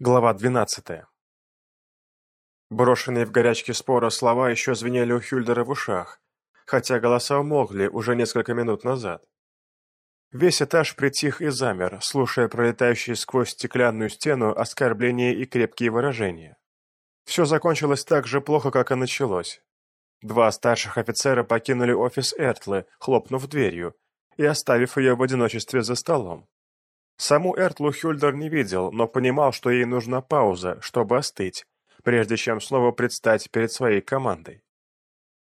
Глава 12. Брошенные в горячке спора слова еще звенели у Хюльдера в ушах, хотя голоса умолкли уже несколько минут назад. Весь этаж притих и замер, слушая пролетающие сквозь стеклянную стену оскорбления и крепкие выражения. Все закончилось так же плохо, как и началось. Два старших офицера покинули офис Эртлы, хлопнув дверью, и оставив ее в одиночестве за столом. Саму Эртлу Хюльдер не видел, но понимал, что ей нужна пауза, чтобы остыть, прежде чем снова предстать перед своей командой.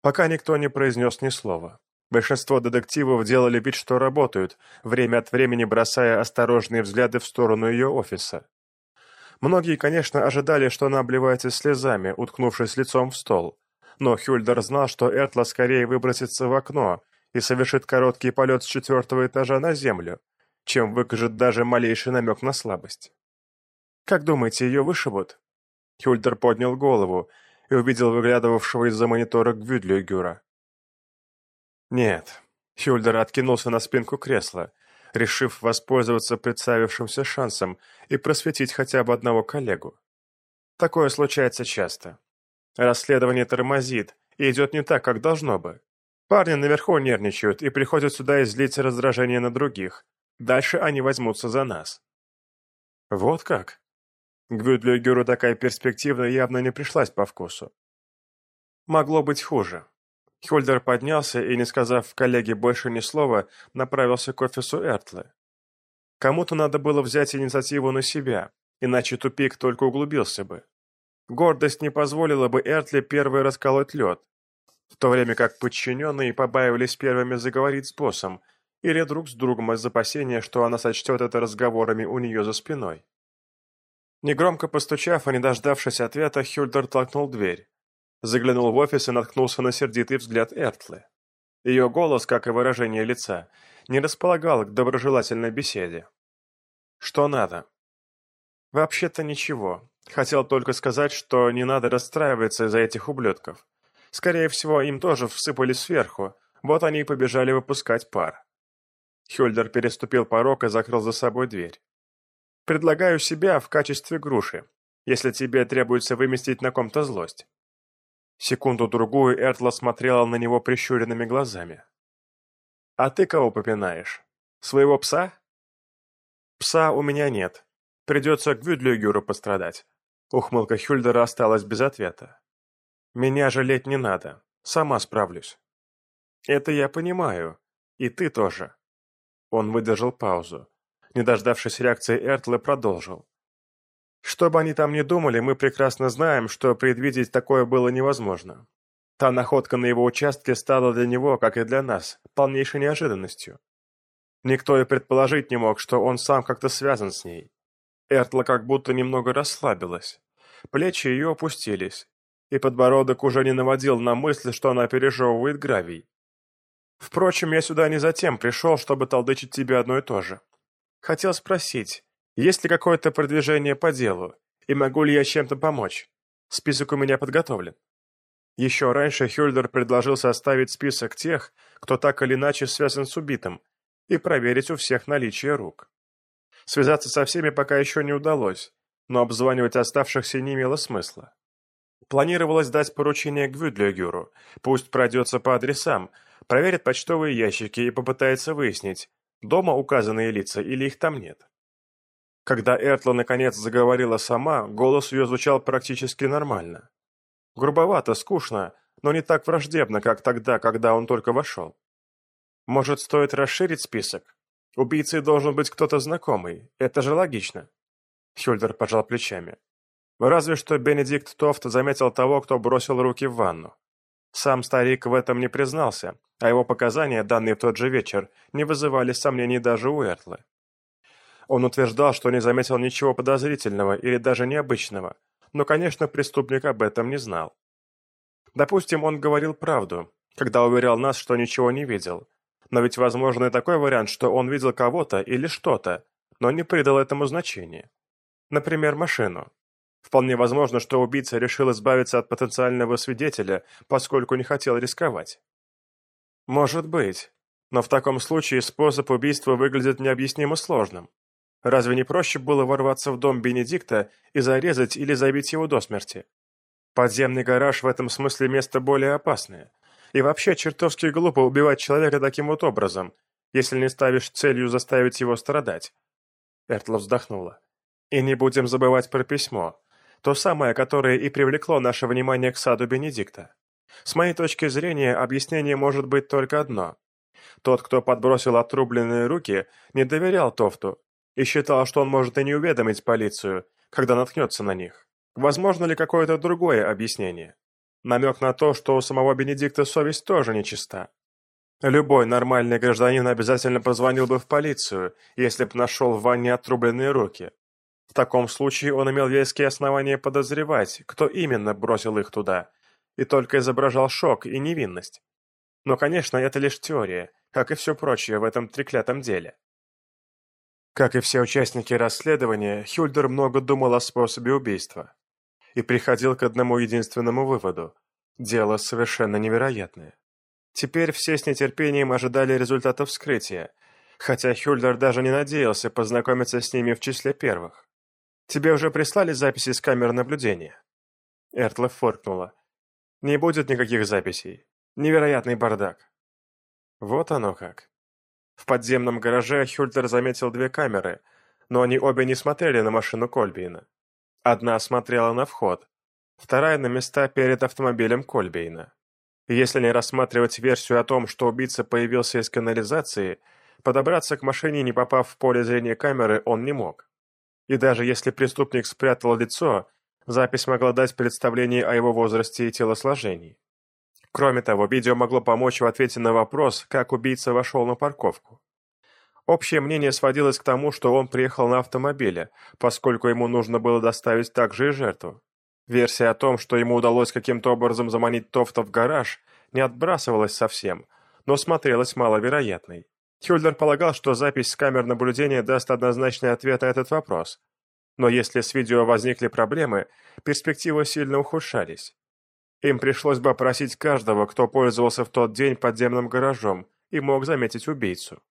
Пока никто не произнес ни слова. Большинство детективов делали вид, что работают, время от времени бросая осторожные взгляды в сторону ее офиса. Многие, конечно, ожидали, что она обливается слезами, уткнувшись лицом в стол. Но Хюльдер знал, что Эртла скорее выбросится в окно и совершит короткий полет с четвертого этажа на землю, чем выкажет даже малейший намек на слабость. «Как думаете, ее вышибут?» Хюльдер поднял голову и увидел выглядывавшего из-за монитора Гвюдлюгюра. «Нет». Хюльдер откинулся на спинку кресла, решив воспользоваться представившимся шансом и просветить хотя бы одного коллегу. Такое случается часто. Расследование тормозит и идет не так, как должно бы. Парни наверху нервничают и приходят сюда излить раздражение на других, Дальше они возьмутся за нас. Вот как? Гвюдлюгеру такая перспектива явно не пришлась по вкусу. Могло быть хуже. Хюльдер поднялся и, не сказав коллеге больше ни слова, направился к офису Эртлы. Кому-то надо было взять инициативу на себя, иначе тупик только углубился бы. Гордость не позволила бы Эртле первой расколоть лед, в то время как подчиненные побаивались первыми заговорить с боссом, или друг с другом из опасения, что она сочтет это разговорами у нее за спиной. Негромко постучав, а не дождавшись ответа, Хюльдер толкнул дверь. Заглянул в офис и наткнулся на сердитый взгляд Эртлы. Ее голос, как и выражение лица, не располагал к доброжелательной беседе. «Что надо?» «Вообще-то ничего. Хотел только сказать, что не надо расстраиваться из-за этих ублюдков. Скорее всего, им тоже всыпали сверху, вот они и побежали выпускать пар. Хюльдер переступил порог и закрыл за собой дверь. «Предлагаю себя в качестве груши, если тебе требуется выместить на ком-то злость». Секунду-другую Эртла смотрела на него прищуренными глазами. «А ты кого попинаешь? Своего пса?» «Пса у меня нет. Придется к пострадать». Ухмылка Хюльдера осталась без ответа. «Меня жалеть не надо. Сама справлюсь». «Это я понимаю. И ты тоже. Он выдержал паузу. Не дождавшись реакции Эртла, продолжил. Что бы они там ни думали, мы прекрасно знаем, что предвидеть такое было невозможно. Та находка на его участке стала для него, как и для нас, полнейшей неожиданностью. Никто и предположить не мог, что он сам как-то связан с ней. Эртла как будто немного расслабилась. Плечи ее опустились, и подбородок уже не наводил на мысль, что она пережевывает гравий. Впрочем, я сюда не затем пришел, чтобы толдычить тебе одно и то же. Хотел спросить, есть ли какое-то продвижение по делу, и могу ли я чем-то помочь? Список у меня подготовлен. Еще раньше Хюльдер предложил составить список тех, кто так или иначе связан с убитым, и проверить у всех наличие рук. Связаться со всеми пока еще не удалось, но обзванивать оставшихся не имело смысла. Планировалось дать поручение Гвюдлёгюру, пусть пройдется по адресам, проверит почтовые ящики и попытается выяснить, дома указанные лица или их там нет. Когда Эртла наконец заговорила сама, голос ее звучал практически нормально. Грубовато, скучно, но не так враждебно, как тогда, когда он только вошел. Может, стоит расширить список? Убийцей должен быть кто-то знакомый, это же логично. Хюльдер пожал плечами. Разве что Бенедикт Тофт заметил того, кто бросил руки в ванну. Сам старик в этом не признался, а его показания, данные в тот же вечер, не вызывали сомнений даже у Эртлы. Он утверждал, что не заметил ничего подозрительного или даже необычного, но, конечно, преступник об этом не знал. Допустим, он говорил правду, когда уверял нас, что ничего не видел. Но ведь возможен и такой вариант, что он видел кого-то или что-то, но не придал этому значения. Например, машину. Вполне возможно, что убийца решил избавиться от потенциального свидетеля, поскольку не хотел рисковать. Может быть, но в таком случае способ убийства выглядит необъяснимо сложным. Разве не проще было ворваться в дом Бенедикта и зарезать или забить его до смерти? Подземный гараж в этом смысле место более опасное. И вообще чертовски глупо убивать человека таким вот образом, если не ставишь целью заставить его страдать. Эртла вздохнула. И не будем забывать про письмо. То самое, которое и привлекло наше внимание к саду Бенедикта. С моей точки зрения, объяснение может быть только одно. Тот, кто подбросил отрубленные руки, не доверял Тофту и считал, что он может и не уведомить полицию, когда наткнется на них. Возможно ли какое-то другое объяснение? Намек на то, что у самого Бенедикта совесть тоже нечиста. Любой нормальный гражданин обязательно позвонил бы в полицию, если б нашел в ванне отрубленные руки. В таком случае он имел веские основания подозревать, кто именно бросил их туда, и только изображал шок и невинность. Но, конечно, это лишь теория, как и все прочее в этом треклятом деле. Как и все участники расследования, Хюльдер много думал о способе убийства и приходил к одному единственному выводу – дело совершенно невероятное. Теперь все с нетерпением ожидали результатов вскрытия, хотя Хюльдер даже не надеялся познакомиться с ними в числе первых. «Тебе уже прислали записи с камер наблюдения?» Эртла фыркнула. «Не будет никаких записей. Невероятный бардак». Вот оно как. В подземном гараже Хюльтер заметил две камеры, но они обе не смотрели на машину Кольбейна. Одна смотрела на вход, вторая на места перед автомобилем Кольбейна. Если не рассматривать версию о том, что убийца появился из канализации, подобраться к машине, не попав в поле зрения камеры, он не мог. И даже если преступник спрятал лицо, запись могла дать представление о его возрасте и телосложении. Кроме того, видео могло помочь в ответе на вопрос, как убийца вошел на парковку. Общее мнение сводилось к тому, что он приехал на автомобиле, поскольку ему нужно было доставить также и жертву. Версия о том, что ему удалось каким-то образом заманить Тофта в гараж, не отбрасывалась совсем, но смотрелась маловероятной. Хюльдер полагал, что запись с камер наблюдения даст однозначный ответ на этот вопрос. Но если с видео возникли проблемы, перспективы сильно ухудшались. Им пришлось бы опросить каждого, кто пользовался в тот день подземным гаражом и мог заметить убийцу.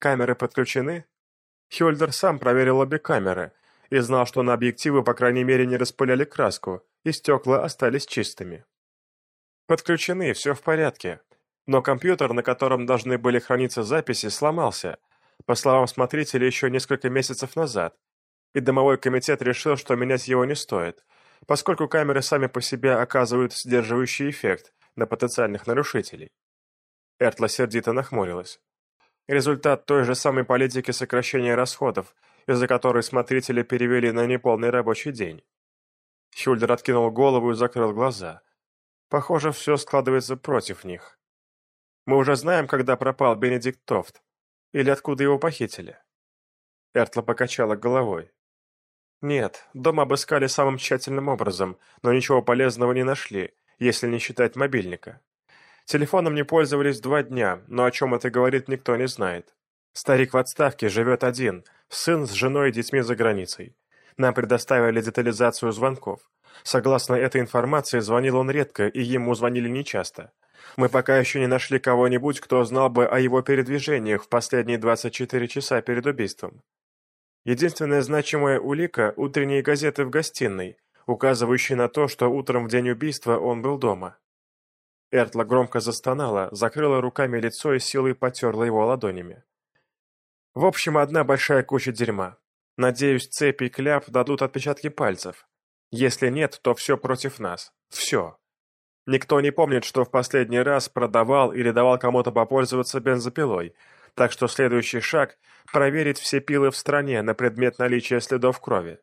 Камеры подключены? Хюльдер сам проверил обе камеры и знал, что на объективы, по крайней мере, не распыляли краску, и стекла остались чистыми. Подключены, все в порядке. Но компьютер, на котором должны были храниться записи, сломался, по словам смотрителя, еще несколько месяцев назад, и домовой комитет решил, что менять его не стоит, поскольку камеры сами по себе оказывают сдерживающий эффект на потенциальных нарушителей. Эртла сердито нахмурилась. Результат той же самой политики сокращения расходов, из-за которой смотрители перевели на неполный рабочий день. Хюльдер откинул голову и закрыл глаза. Похоже, все складывается против них. Мы уже знаем, когда пропал Бенедикт Тофт. Или откуда его похитили. Эртла покачала головой. Нет, дом обыскали самым тщательным образом, но ничего полезного не нашли, если не считать мобильника. Телефоном не пользовались два дня, но о чем это говорит, никто не знает. Старик в отставке живет один, сын с женой и детьми за границей. Нам предоставили детализацию звонков. Согласно этой информации, звонил он редко, и ему звонили нечасто. Мы пока еще не нашли кого-нибудь, кто знал бы о его передвижениях в последние 24 часа перед убийством. Единственная значимая улика – утренние газеты в гостиной, указывающие на то, что утром в день убийства он был дома. Эртла громко застонала, закрыла руками лицо и силой потерла его ладонями. В общем, одна большая куча дерьма. Надеюсь, цепи и кляп дадут отпечатки пальцев. Если нет, то все против нас. Все. Никто не помнит, что в последний раз продавал или давал кому-то попользоваться бензопилой, так что следующий шаг – проверить все пилы в стране на предмет наличия следов крови.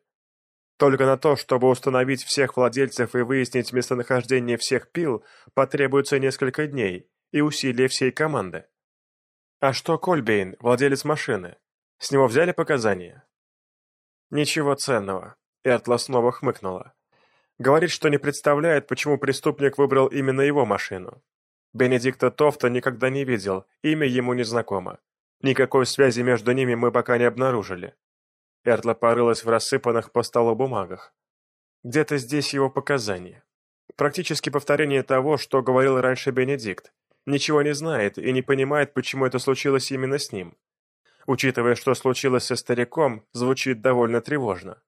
Только на то, чтобы установить всех владельцев и выяснить местонахождение всех пил, потребуется несколько дней и усилия всей команды. А что Кольбейн, владелец машины? С него взяли показания? Ничего ценного. Эртла снова хмыкнула. Говорит, что не представляет, почему преступник выбрал именно его машину. Бенедикта Тофта никогда не видел, имя ему не знакомо. Никакой связи между ними мы пока не обнаружили. Эртла порылась в рассыпанных по столу бумагах. Где-то здесь его показания. Практически повторение того, что говорил раньше Бенедикт. Ничего не знает и не понимает, почему это случилось именно с ним. Учитывая, что случилось со стариком, звучит довольно тревожно.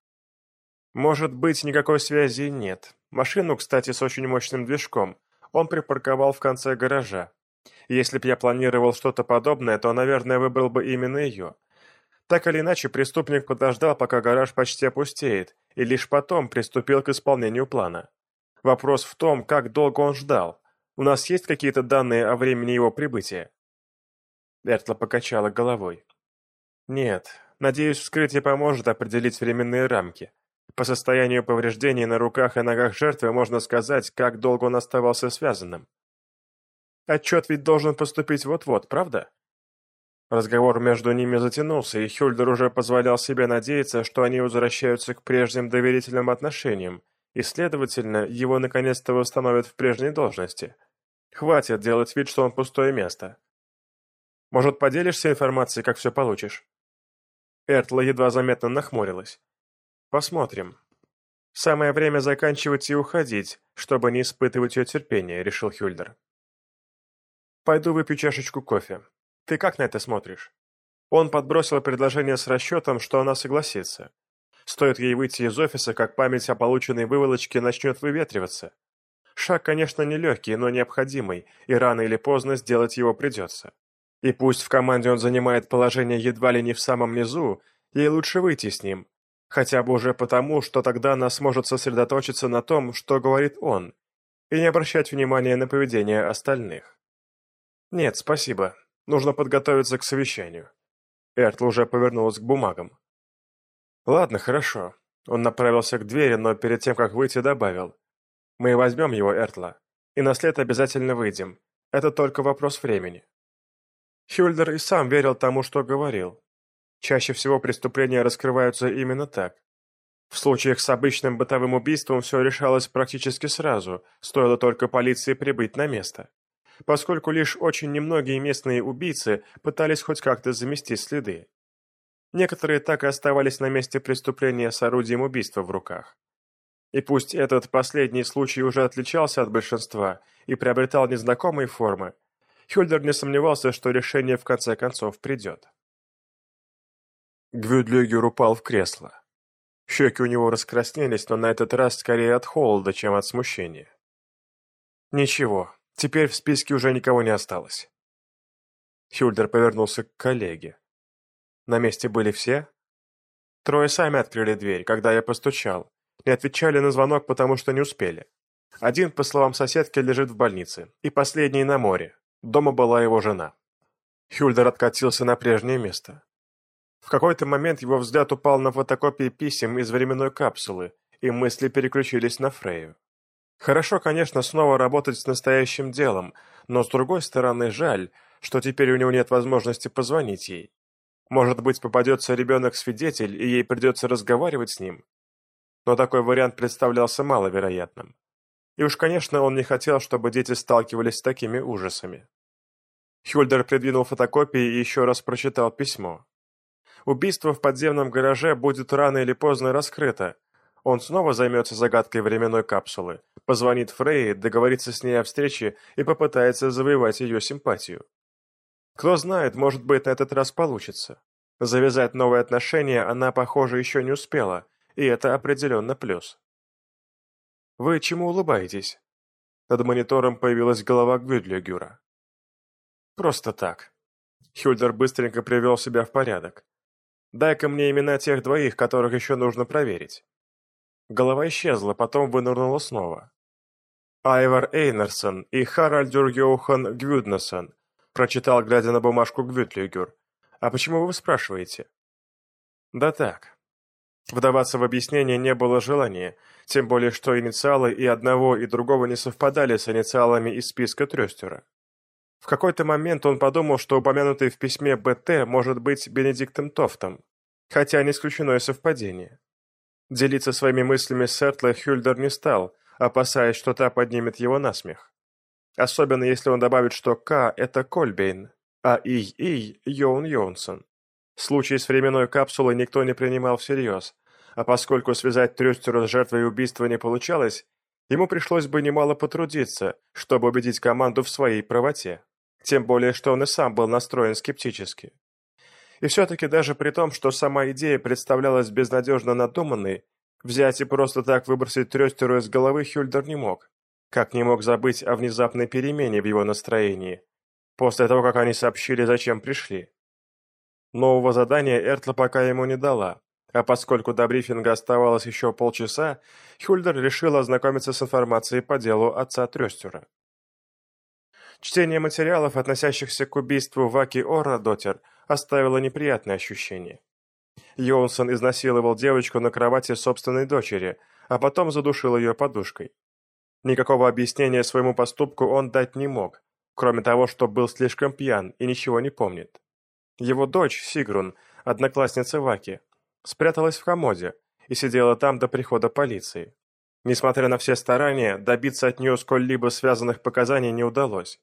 Может быть, никакой связи нет. Машину, кстати, с очень мощным движком, он припарковал в конце гаража. Если б я планировал что-то подобное, то, наверное, выбрал бы именно ее. Так или иначе, преступник подождал, пока гараж почти опустеет, и лишь потом приступил к исполнению плана. Вопрос в том, как долго он ждал. У нас есть какие-то данные о времени его прибытия?» Бертла покачала головой. «Нет, надеюсь, вскрытие поможет определить временные рамки. По состоянию повреждений на руках и ногах жертвы можно сказать, как долго он оставался связанным. Отчет ведь должен поступить вот-вот, правда?» Разговор между ними затянулся, и Хюльдер уже позволял себе надеяться, что они возвращаются к прежним доверительным отношениям, и, следовательно, его наконец-то восстановят в прежней должности. Хватит делать вид, что он пустое место. Может, поделишься информацией, как все получишь?» Эртла едва заметно нахмурилась. «Посмотрим. Самое время заканчивать и уходить, чтобы не испытывать ее терпения», — решил Хюльдер. «Пойду выпью чашечку кофе. Ты как на это смотришь?» Он подбросил предложение с расчетом, что она согласится. Стоит ей выйти из офиса, как память о полученной выволочке начнет выветриваться. Шаг, конечно, нелегкий, но необходимый, и рано или поздно сделать его придется. И пусть в команде он занимает положение едва ли не в самом низу, ей лучше выйти с ним. Хотя бы уже потому, что тогда она сможет сосредоточиться на том, что говорит он, и не обращать внимания на поведение остальных. «Нет, спасибо. Нужно подготовиться к совещанию». Эртл уже повернулась к бумагам. «Ладно, хорошо». Он направился к двери, но перед тем, как выйти, добавил. «Мы возьмем его, Эртла, и на след обязательно выйдем. Это только вопрос времени». Хюльдер и сам верил тому, что говорил. Чаще всего преступления раскрываются именно так. В случаях с обычным бытовым убийством все решалось практически сразу, стоило только полиции прибыть на место. Поскольку лишь очень немногие местные убийцы пытались хоть как-то замести следы. Некоторые так и оставались на месте преступления с орудием убийства в руках. И пусть этот последний случай уже отличался от большинства и приобретал незнакомые формы, Хюльдер не сомневался, что решение в конце концов придет. Гвюдлюгер упал в кресло. Щеки у него раскраснелись, но на этот раз скорее от холода, чем от смущения. Ничего, теперь в списке уже никого не осталось. Хюльдер повернулся к коллеге. На месте были все? Трое сами открыли дверь, когда я постучал. Не отвечали на звонок, потому что не успели. Один, по словам соседки, лежит в больнице, и последний на море. Дома была его жена. Хюльдер откатился на прежнее место. В какой-то момент его взгляд упал на фотокопии писем из временной капсулы, и мысли переключились на Фрею. Хорошо, конечно, снова работать с настоящим делом, но с другой стороны жаль, что теперь у него нет возможности позвонить ей. Может быть, попадется ребенок-свидетель, и ей придется разговаривать с ним? Но такой вариант представлялся маловероятным. И уж, конечно, он не хотел, чтобы дети сталкивались с такими ужасами. Хюльдер придвинул фотокопии и еще раз прочитал письмо. Убийство в подземном гараже будет рано или поздно раскрыто. Он снова займется загадкой временной капсулы, позвонит Фрей, договорится с ней о встрече и попытается завоевать ее симпатию. Кто знает, может быть, на этот раз получится. Завязать новые отношения она, похоже, еще не успела, и это определенно плюс. «Вы чему улыбаетесь?» Над монитором появилась голова Гвюдлигюра. «Просто так». Хюльдер быстренько привел себя в порядок. «Дай-ка мне имена тех двоих, которых еще нужно проверить». Голова исчезла, потом вынырнула снова. Айвар Эйнерсон и Харальдюр Йохан Гвюднессон, Прочитал, глядя на бумажку Гвютлигер. «А почему вы спрашиваете?» «Да так». Вдаваться в объяснение не было желания, тем более что инициалы и одного, и другого не совпадали с инициалами из списка Трёстера. В какой-то момент он подумал, что упомянутый в письме БТ может быть Бенедиктом Тофтом, хотя не исключено и совпадение. Делиться своими мыслями с Эртлой Хюльдер не стал, опасаясь, что та поднимет его на смех. Особенно если он добавит, что К – это Кольбейн, а И-И – Йоун Йонсон. Случай с временной капсулой никто не принимал всерьез, а поскольку связать Трюстеру с жертвой убийства не получалось, ему пришлось бы немало потрудиться, чтобы убедить команду в своей правоте. Тем более, что он и сам был настроен скептически. И все-таки даже при том, что сама идея представлялась безнадежно надуманной, взять и просто так выбросить Трестеру из головы Хюльдер не мог. Как не мог забыть о внезапной перемене в его настроении, после того, как они сообщили, зачем пришли. Нового задания Эртла пока ему не дала, а поскольку до брифинга оставалось еще полчаса, Хюльдер решил ознакомиться с информацией по делу отца Трестера. Чтение материалов, относящихся к убийству Ваки Ора Дотер, оставило неприятное ощущение. Йонсон изнасиловал девочку на кровати собственной дочери, а потом задушил ее подушкой. Никакого объяснения своему поступку он дать не мог, кроме того, что был слишком пьян и ничего не помнит. Его дочь, Сигрун, одноклассница Ваки, спряталась в комоде и сидела там до прихода полиции. Несмотря на все старания, добиться от нее сколь-либо связанных показаний не удалось.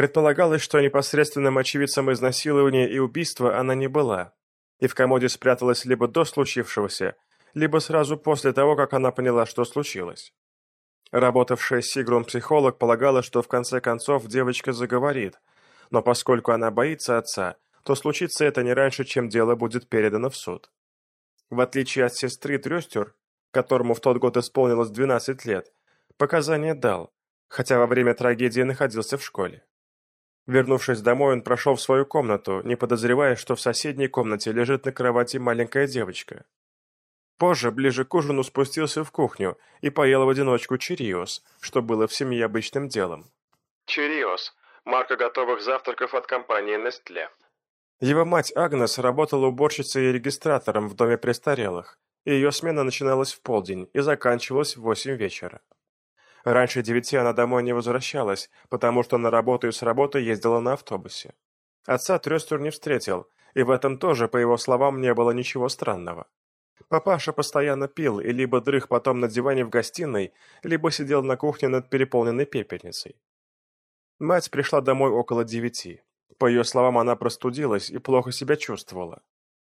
Предполагалось, что непосредственным очевидцем изнасилования и убийства она не была, и в комоде спряталась либо до случившегося, либо сразу после того, как она поняла, что случилось. Работавшая с Сигрун психолог полагала, что в конце концов девочка заговорит, но поскольку она боится отца, то случится это не раньше, чем дело будет передано в суд. В отличие от сестры Трёстер, которому в тот год исполнилось 12 лет, показания дал, хотя во время трагедии находился в школе. Вернувшись домой, он прошел в свою комнату, не подозревая, что в соседней комнате лежит на кровати маленькая девочка. Позже, ближе к ужину, спустился в кухню и поел в одиночку чириос, что было в семье обычным делом. Чириос – марка готовых завтраков от компании Nestle. Его мать Агнес работала уборщицей и регистратором в доме престарелых, и ее смена начиналась в полдень и заканчивалась в восемь вечера. Раньше девяти она домой не возвращалась, потому что на работу и с работы ездила на автобусе. Отца Трестер не встретил, и в этом тоже, по его словам, не было ничего странного. Папаша постоянно пил и либо дрых потом на диване в гостиной, либо сидел на кухне над переполненной пепельницей. Мать пришла домой около девяти. По ее словам, она простудилась и плохо себя чувствовала.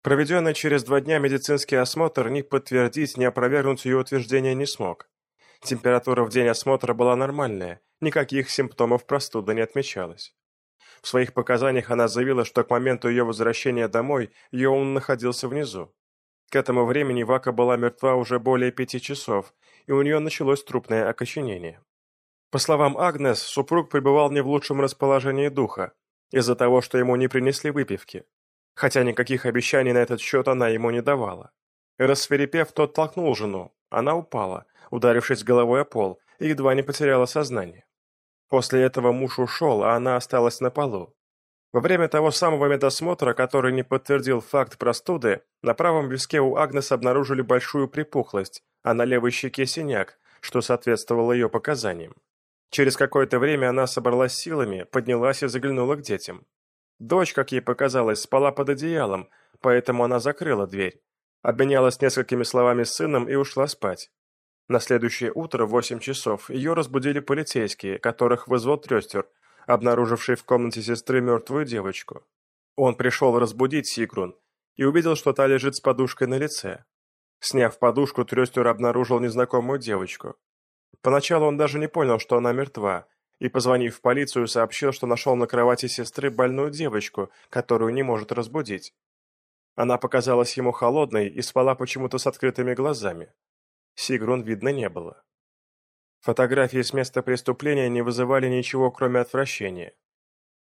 Проведенный через два дня медицинский осмотр ни подтвердить, ни опровергнуть ее утверждение не смог. Температура в день осмотра была нормальная, никаких симптомов простуды не отмечалось. В своих показаниях она заявила, что к моменту ее возвращения домой Йоун находился внизу. К этому времени Вака была мертва уже более пяти часов, и у нее началось трупное окоченение. По словам Агнес, супруг пребывал не в лучшем расположении духа, из-за того, что ему не принесли выпивки, хотя никаких обещаний на этот счет она ему не давала. Рассверепев, тот толкнул жену, она упала, ударившись головой о пол, и едва не потеряла сознание. После этого муж ушел, а она осталась на полу. Во время того самого медосмотра, который не подтвердил факт простуды, на правом виске у Агнес обнаружили большую припухлость, а на левой щеке синяк, что соответствовало ее показаниям. Через какое-то время она собралась силами, поднялась и заглянула к детям. Дочь, как ей показалось, спала под одеялом, поэтому она закрыла дверь, обменялась несколькими словами с сыном и ушла спать. На следующее утро в восемь часов ее разбудили полицейские, которых вызвал Трестер, обнаруживший в комнате сестры мертвую девочку. Он пришел разбудить Сигрун и увидел, что та лежит с подушкой на лице. Сняв подушку, Трестер обнаружил незнакомую девочку. Поначалу он даже не понял, что она мертва, и, позвонив в полицию, сообщил, что нашел на кровати сестры больную девочку, которую не может разбудить. Она показалась ему холодной и спала почему-то с открытыми глазами. Сигрун видно не было. Фотографии с места преступления не вызывали ничего, кроме отвращения.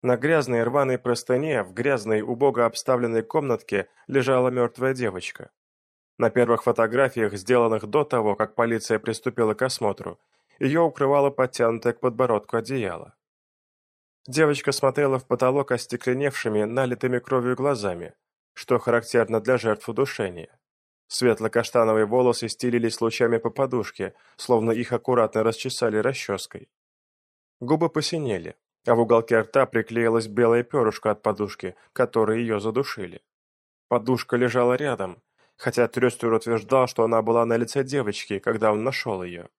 На грязной рваной простыне, в грязной, убого обставленной комнатке лежала мертвая девочка. На первых фотографиях, сделанных до того, как полиция приступила к осмотру, ее укрывало подтянутое к подбородку одеяло. Девочка смотрела в потолок остекленевшими, налитыми кровью глазами, что характерно для жертв удушения. Светло-каштановые волосы стелились лучами по подушке, словно их аккуратно расчесали расческой. Губы посинели, а в уголке рта приклеилась белая перышко от подушки, которой ее задушили. Подушка лежала рядом, хотя Трестер утверждал, что она была на лице девочки, когда он нашел ее.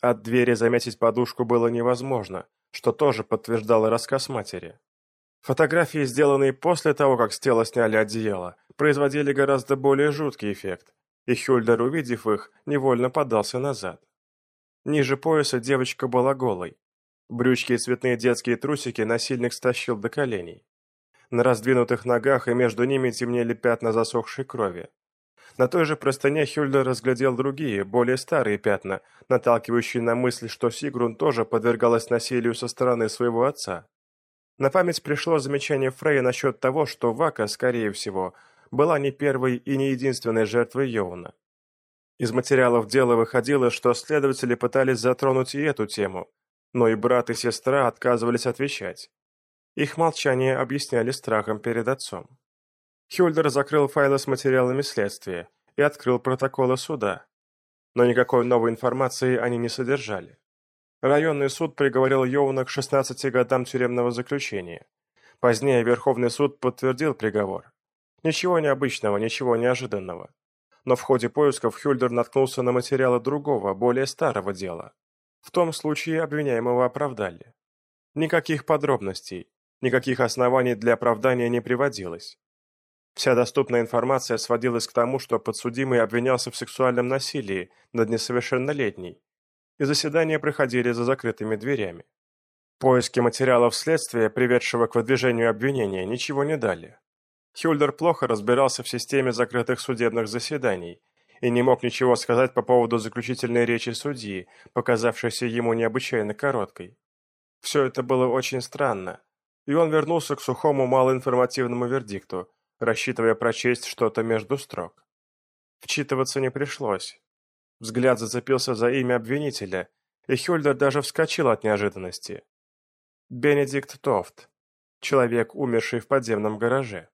От двери заметить подушку было невозможно, что тоже подтверждало рассказ матери. Фотографии, сделанные после того, как с тела сняли одеяло, производили гораздо более жуткий эффект, и Хюльдер, увидев их, невольно подался назад. Ниже пояса девочка была голой. Брючки и цветные детские трусики насильник стащил до коленей. На раздвинутых ногах и между ними темнели пятна засохшей крови. На той же простыне Хюльдер разглядел другие, более старые пятна, наталкивающие на мысль, что Сигрун тоже подвергалась насилию со стороны своего отца. На память пришло замечание Фрея насчет того, что Вака, скорее всего, была не первой и не единственной жертвой Йоуна. Из материалов дела выходило, что следователи пытались затронуть и эту тему, но и брат и сестра отказывались отвечать. Их молчание объясняли страхом перед отцом. Хюльдер закрыл файлы с материалами следствия и открыл протоколы суда, но никакой новой информации они не содержали. Районный суд приговорил Йоуна к 16 годам тюремного заключения. Позднее Верховный суд подтвердил приговор. Ничего необычного, ничего неожиданного. Но в ходе поисков Хюльдер наткнулся на материалы другого, более старого дела. В том случае обвиняемого оправдали. Никаких подробностей, никаких оснований для оправдания не приводилось. Вся доступная информация сводилась к тому, что подсудимый обвинялся в сексуальном насилии над несовершеннолетней, и заседания проходили за закрытыми дверями. Поиски материалов следствия, приведшего к выдвижению обвинения, ничего не дали. Хюльдер плохо разбирался в системе закрытых судебных заседаний и не мог ничего сказать по поводу заключительной речи судьи, показавшейся ему необычайно короткой. Все это было очень странно, и он вернулся к сухому малоинформативному вердикту, рассчитывая прочесть что-то между строк. Вчитываться не пришлось. Взгляд зацепился за имя обвинителя, и Хюльдер даже вскочил от неожиданности. Бенедикт Тофт. Человек, умерший в подземном гараже.